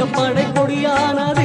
M படை கொடியானது